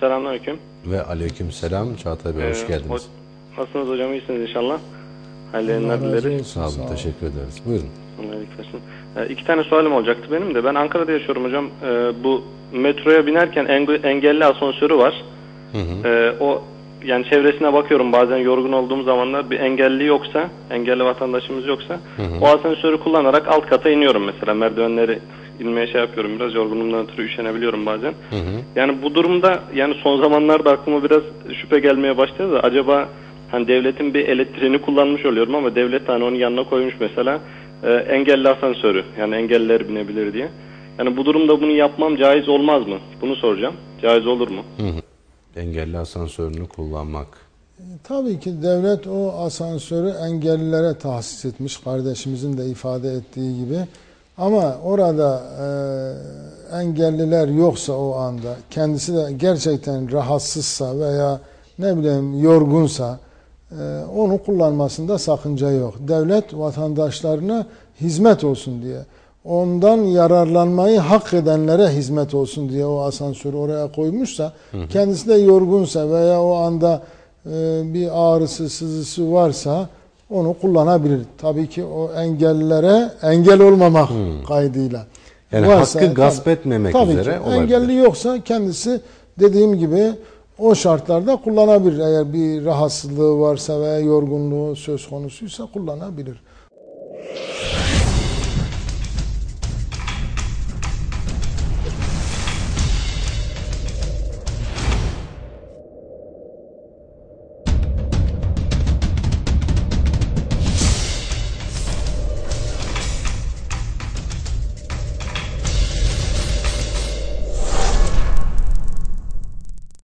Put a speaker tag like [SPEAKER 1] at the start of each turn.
[SPEAKER 1] selamünaleyküm.
[SPEAKER 2] Ve aleyküm selam Çağatay Bey hoş
[SPEAKER 1] Ee,
[SPEAKER 2] geldiniz.
[SPEAKER 1] ho- Nasılsınız hocam? İyisiniz inşallah. Hayırlı dileriz.
[SPEAKER 2] Sağ olun teşekkür ederiz. Buyurun.
[SPEAKER 1] Ee, iki tane sualim olacaktı benim de. Ben Ankara'da yaşıyorum hocam. Ee, bu metroya binerken eng- engelli asansörü var. Ee, o yani çevresine bakıyorum bazen yorgun olduğum zamanlar bir engelli yoksa, engelli vatandaşımız yoksa o asansörü kullanarak alt kata iniyorum mesela merdivenleri inmeye şey yapıyorum biraz yorgunluğumdan ötürü üşenebiliyorum bazen. Yani bu durumda yani son zamanlarda aklıma biraz şüphe gelmeye başladı da acaba hani devletin bir elektriğini kullanmış oluyorum ama devlet hani onun yanına koymuş mesela e, engelli asansörü yani engelliler binebilir diye. Yani bu durumda bunu yapmam caiz olmaz mı? Bunu soracağım. Caiz olur mu?
[SPEAKER 2] Engelli asansörünü kullanmak.
[SPEAKER 3] Tabii ki devlet o asansörü engellilere tahsis etmiş kardeşimizin de ifade ettiği gibi. Ama orada e, engelliler yoksa o anda kendisi de gerçekten rahatsızsa veya ne bileyim yorgunsa e, onu kullanmasında sakınca yok. Devlet vatandaşlarına hizmet olsun diye ondan yararlanmayı hak edenlere hizmet olsun diye o asansörü oraya koymuşsa kendisi de yorgunsa veya o anda e, bir ağrısı sızısı varsa onu kullanabilir. Tabii ki o engellilere engel olmamak kaydıyla.
[SPEAKER 2] Yani hakkı gasp etmemek
[SPEAKER 3] tabii
[SPEAKER 2] üzere
[SPEAKER 3] ki,
[SPEAKER 2] olabilir.
[SPEAKER 3] Engelli yoksa kendisi dediğim gibi o şartlarda kullanabilir. Eğer bir rahatsızlığı varsa veya yorgunluğu söz konusuysa kullanabilir.